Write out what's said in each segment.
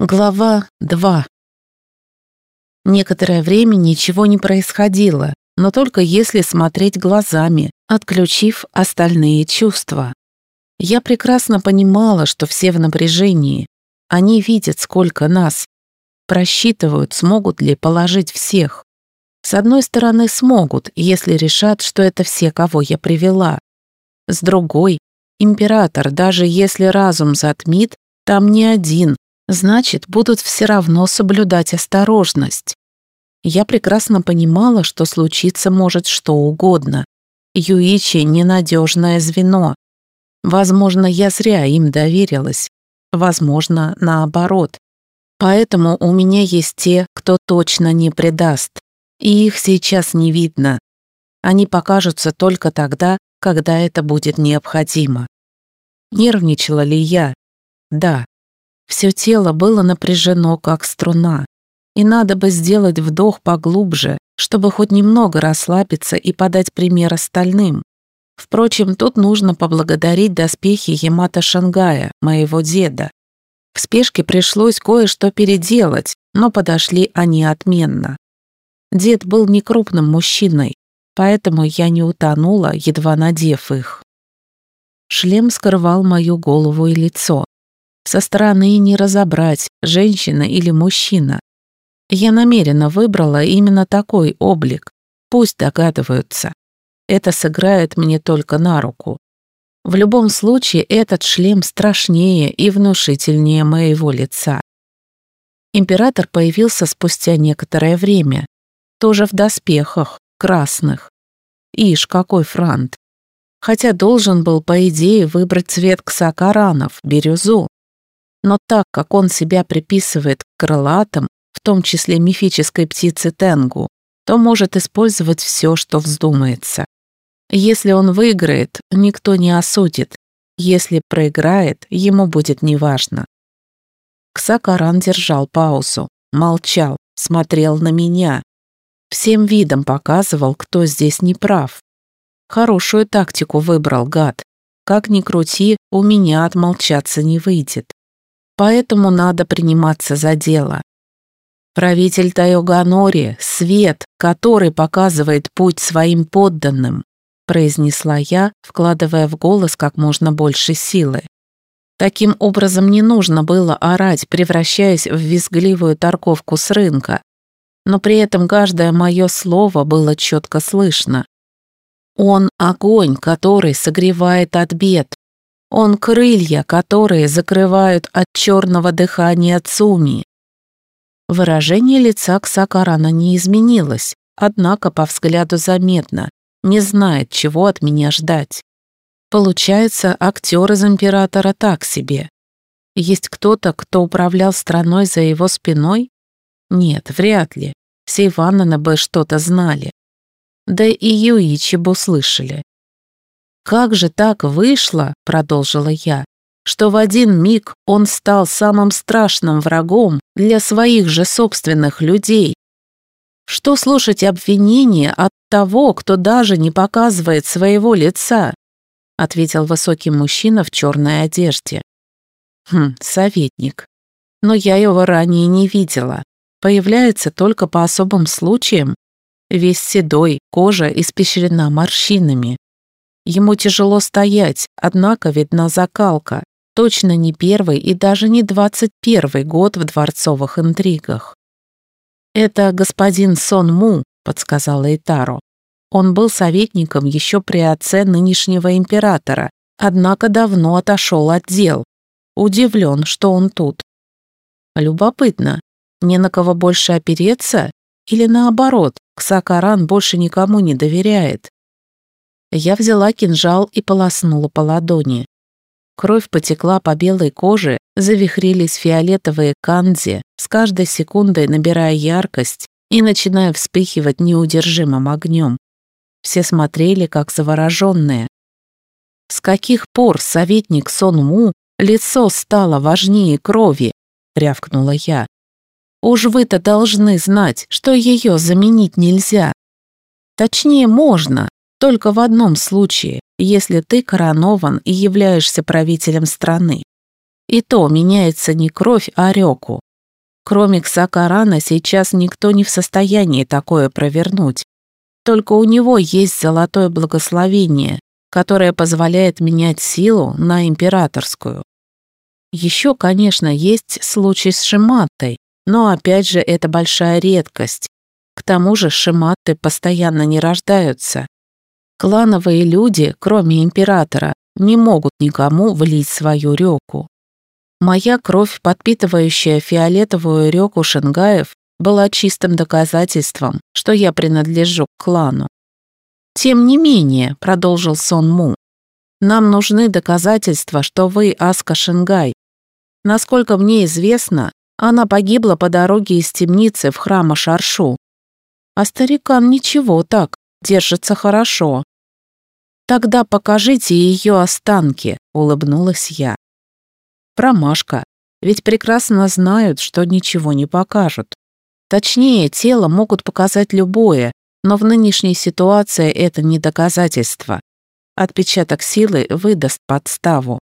Глава 2 Некоторое время ничего не происходило, но только если смотреть глазами, отключив остальные чувства. Я прекрасно понимала, что все в напряжении. Они видят, сколько нас. Просчитывают, смогут ли положить всех. С одной стороны, смогут, если решат, что это все, кого я привела. С другой, император, даже если разум затмит, там не один, значит, будут все равно соблюдать осторожность. Я прекрасно понимала, что случиться может что угодно. Юичи — ненадежное звено. Возможно, я зря им доверилась. Возможно, наоборот. Поэтому у меня есть те, кто точно не предаст. И их сейчас не видно. Они покажутся только тогда, когда это будет необходимо. Нервничала ли я? Да, все тело было напряжено, как струна. И надо бы сделать вдох поглубже, чтобы хоть немного расслабиться и подать пример остальным. Впрочем, тут нужно поблагодарить доспехи Ямато Шангая, моего деда. В спешке пришлось кое-что переделать, но подошли они отменно. Дед был некрупным мужчиной, поэтому я не утонула, едва надев их. Шлем скрывал мою голову и лицо. Со стороны не разобрать, женщина или мужчина. Я намеренно выбрала именно такой облик. Пусть догадываются. Это сыграет мне только на руку. В любом случае, этот шлем страшнее и внушительнее моего лица. Император появился спустя некоторое время. Тоже в доспехах, красных. Ишь, какой франт. Хотя должен был, по идее, выбрать цвет ксакаранов, бирюзу но так как он себя приписывает к крылатым, в том числе мифической птице Тенгу, то может использовать все, что вздумается. Если он выиграет, никто не осудит. Если проиграет, ему будет неважно. Ксакаран держал паузу, молчал, смотрел на меня. Всем видом показывал, кто здесь не прав. Хорошую тактику выбрал гад. Как ни крути, у меня отмолчаться не выйдет поэтому надо приниматься за дело. Правитель Тайоганори — свет, который показывает путь своим подданным, произнесла я, вкладывая в голос как можно больше силы. Таким образом не нужно было орать, превращаясь в визгливую торговку с рынка, но при этом каждое мое слово было четко слышно. Он — огонь, который согревает от бед, он крылья, которые закрывают от черного дыхания Цуми. Выражение лица Ксакарана не изменилось, однако по взгляду заметно, не знает, чего от меня ждать. Получается, актер из императора так себе. Есть кто-то, кто управлял страной за его спиной? Нет, вряд ли. Сейвананы бы что-то знали. Да и Юичи бы услышали. «Как же так вышло, — продолжила я, — что в один миг он стал самым страшным врагом для своих же собственных людей? Что слушать обвинения от того, кто даже не показывает своего лица?» — ответил высокий мужчина в черной одежде. «Хм, советник. Но я его ранее не видела. Появляется только по особым случаям. Весь седой, кожа испещрена морщинами. Ему тяжело стоять, однако видна закалка. Точно не первый и даже не двадцать первый год в дворцовых интригах. «Это господин Сон Му», — подсказала Итаро. Он был советником еще при отце нынешнего императора, однако давно отошел от дел. Удивлен, что он тут. Любопытно, не на кого больше опереться? Или наоборот, Ксакаран больше никому не доверяет? Я взяла кинжал и полоснула по ладони. Кровь потекла по белой коже, завихрились фиолетовые канзи, с каждой секундой набирая яркость и начиная вспыхивать неудержимым огнем. Все смотрели, как завороженные. С каких пор советник Сон Му лицо стало важнее крови? рявкнула я. Уж вы-то должны знать, что ее заменить нельзя. Точнее, можно, только в одном случае, если ты коронован и являешься правителем страны. И то меняется не кровь, а реку. Кроме Ксакарана сейчас никто не в состоянии такое провернуть. Только у него есть золотое благословение, которое позволяет менять силу на императорскую. Еще, конечно, есть случай с Шиматтой, но опять же это большая редкость. К тому же Шиматты постоянно не рождаются. Клановые люди, кроме императора, не могут никому влить свою реку. Моя кровь, подпитывающая фиолетовую реку Шенгаев, была чистым доказательством, что я принадлежу к клану. «Тем не менее», — продолжил Сон Му, «нам нужны доказательства, что вы Аска Шенгай. Насколько мне известно, она погибла по дороге из темницы в храм Шаршу. А старикан ничего так, держится хорошо». «Тогда покажите ее останки», — улыбнулась я. Промашка, ведь прекрасно знают, что ничего не покажут. Точнее, тело могут показать любое, но в нынешней ситуации это не доказательство. Отпечаток силы выдаст подставу.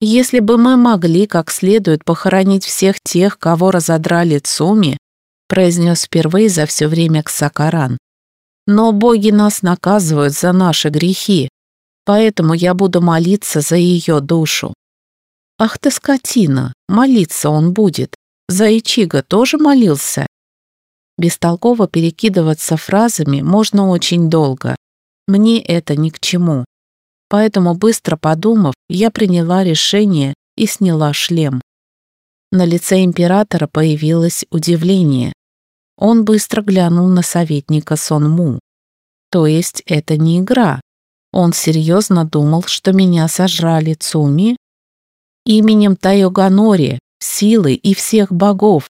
Если бы мы могли как следует похоронить всех тех, кого разодрали Цуми, произнес впервые за все время Ксакаран. Но боги нас наказывают за наши грехи, поэтому я буду молиться за ее душу. Ах ты скотина, молиться он будет. За Ичига тоже молился? Бестолково перекидываться фразами можно очень долго. Мне это ни к чему. Поэтому, быстро подумав, я приняла решение и сняла шлем. На лице императора появилось удивление. Он быстро глянул на советника Сонму. То есть это не игра. Он серьезно думал, что меня сожрали Цуми именем Тайоганори, силы и всех богов,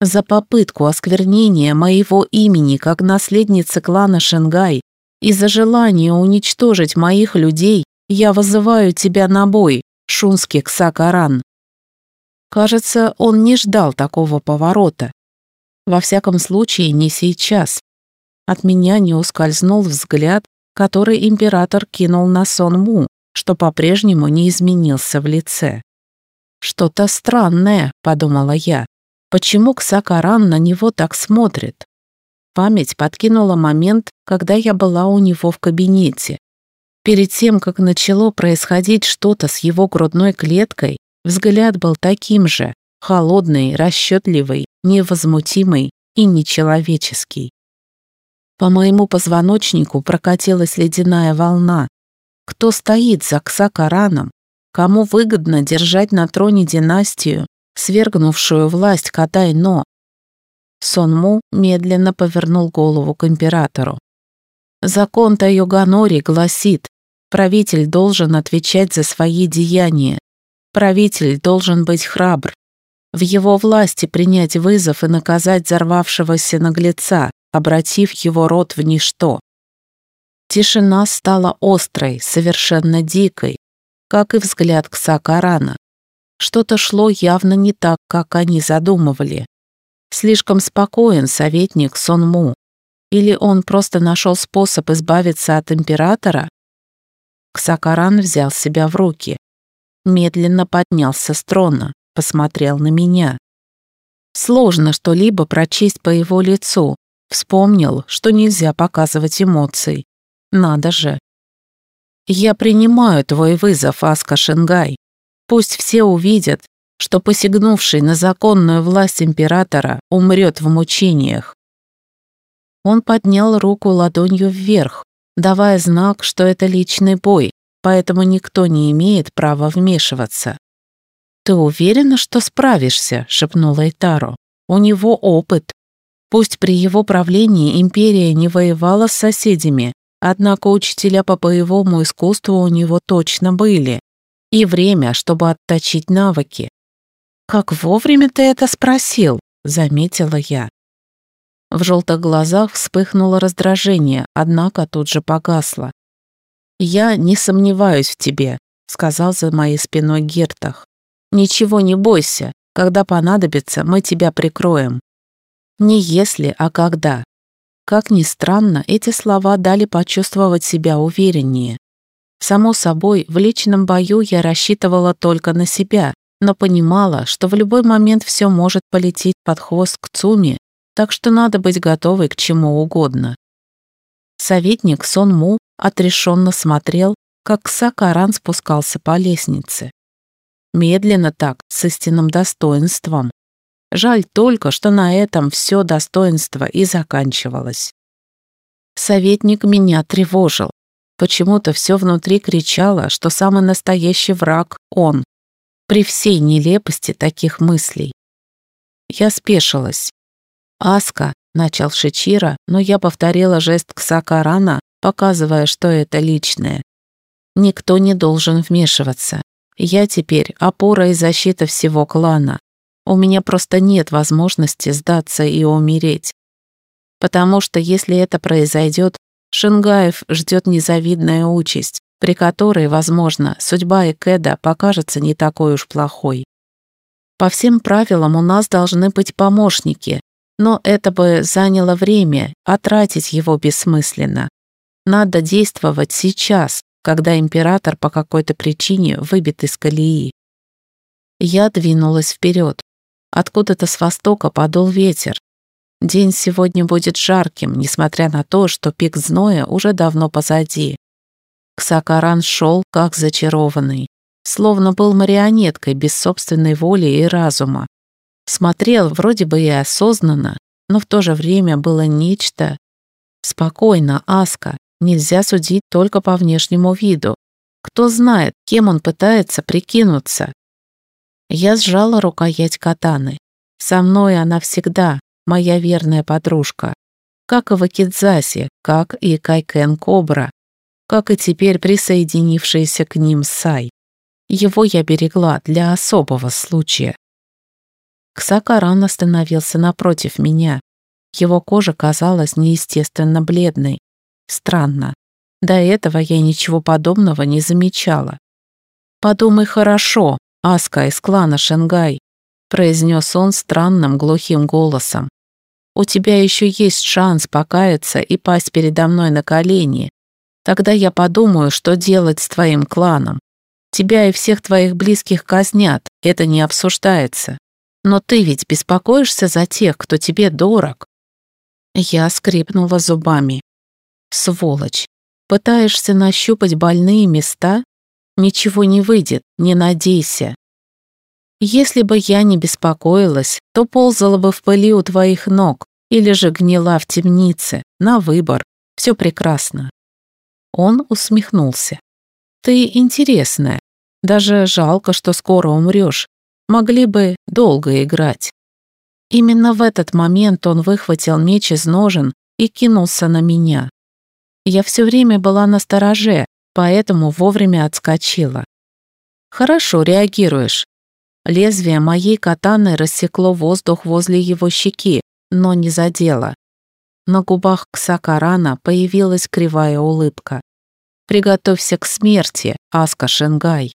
за попытку осквернения моего имени как наследницы клана Шенгай и за желание уничтожить моих людей, я вызываю тебя на бой, Шунский Ксакаран. Кажется, он не ждал такого поворота. Во всяком случае, не сейчас. От меня не ускользнул взгляд, который император кинул на Сон Му, что по-прежнему не изменился в лице. «Что-то странное», — подумала я. «Почему Ксакаран на него так смотрит?» Память подкинула момент, когда я была у него в кабинете. Перед тем, как начало происходить что-то с его грудной клеткой, взгляд был таким же, холодный, расчетливый, невозмутимый и нечеловеческий. По моему позвоночнику прокатилась ледяная волна. Кто стоит за Ксакараном? Кому выгодно держать на троне династию, свергнувшую власть Катай-Но? Сонму медленно повернул голову к императору. Закон Тайоганори гласит, правитель должен отвечать за свои деяния. Правитель должен быть храбр. В его власти принять вызов и наказать взорвавшегося наглеца, обратив его род в ничто. Тишина стала острой, совершенно дикой, как и взгляд Ксакарана. Что-то шло явно не так, как они задумывали. Слишком спокоен советник Сонму. Или он просто нашел способ избавиться от императора? Ксакаран взял себя в руки. Медленно поднялся с трона, посмотрел на меня. Сложно что-либо прочесть по его лицу. Вспомнил, что нельзя показывать эмоций. Надо же, «Я принимаю твой вызов, Аска Шенгай. Пусть все увидят, что посягнувший на законную власть императора умрет в мучениях». Он поднял руку ладонью вверх, давая знак, что это личный бой, поэтому никто не имеет права вмешиваться. «Ты уверена, что справишься?» — шепнула Итаро. «У него опыт. Пусть при его правлении империя не воевала с соседями, Однако учителя по боевому искусству у него точно были. И время, чтобы отточить навыки. «Как вовремя ты это спросил?» — заметила я. В желтых глазах вспыхнуло раздражение, однако тут же погасло. «Я не сомневаюсь в тебе», — сказал за моей спиной Гертах. «Ничего не бойся, когда понадобится, мы тебя прикроем». Не если, а когда. Как ни странно, эти слова дали почувствовать себя увереннее. Само собой, в личном бою я рассчитывала только на себя, но понимала, что в любой момент все может полететь под хвост к Цуми, так что надо быть готовой к чему угодно. Советник Сон Му отрешенно смотрел, как Сакаран спускался по лестнице. Медленно так, с истинным достоинством. Жаль только, что на этом все достоинство и заканчивалось. Советник меня тревожил. Почему-то все внутри кричало, что самый настоящий враг — он. При всей нелепости таких мыслей. Я спешилась. «Аска», — начал Шичира, но я повторила жест Ксакарана, показывая, что это личное. Никто не должен вмешиваться. Я теперь опора и защита всего клана. У меня просто нет возможности сдаться и умереть. Потому что если это произойдет, Шингаев ждет незавидная участь, при которой, возможно, судьба Экеда покажется не такой уж плохой. По всем правилам у нас должны быть помощники, но это бы заняло время, а тратить его бессмысленно. Надо действовать сейчас, когда император по какой-то причине выбит из колеи. Я двинулась вперед. Откуда-то с востока подул ветер. День сегодня будет жарким, несмотря на то, что пик зноя уже давно позади. Ксакаран шел, как зачарованный, словно был марионеткой без собственной воли и разума. Смотрел вроде бы и осознанно, но в то же время было нечто... Спокойно, Аска, нельзя судить только по внешнему виду. Кто знает, кем он пытается прикинуться. Я сжала рукоять катаны. Со мной она всегда, моя верная подружка. Как и Вакидзаси, как и Кайкен Кобра, как и теперь присоединившаяся к ним Сай. Его я берегла для особого случая. Ксакаран остановился напротив меня. Его кожа казалась неестественно бледной. Странно. До этого я ничего подобного не замечала. «Подумай хорошо, Аска из клана Шенгай», произнес он странным глухим голосом. «У тебя еще есть шанс покаяться и пасть передо мной на колени. Тогда я подумаю, что делать с твоим кланом. Тебя и всех твоих близких казнят, это не обсуждается. Но ты ведь беспокоишься за тех, кто тебе дорог». Я скрипнула зубами. Сволочь. Пытаешься нащупать больные места? Ничего не выйдет, не надейся. Если бы я не беспокоилась, то ползала бы в пыли у твоих ног или же гнила в темнице, на выбор. Все прекрасно. Он усмехнулся. Ты интересная. Даже жалко, что скоро умрешь. Могли бы долго играть. Именно в этот момент он выхватил меч из ножен и кинулся на меня. Я все время была на стороже, поэтому вовремя отскочила. Хорошо реагируешь. Лезвие моей катаны рассекло воздух возле его щеки, но не задело. На губах Ксакарана появилась кривая улыбка. «Приготовься к смерти, Аска Шенгай».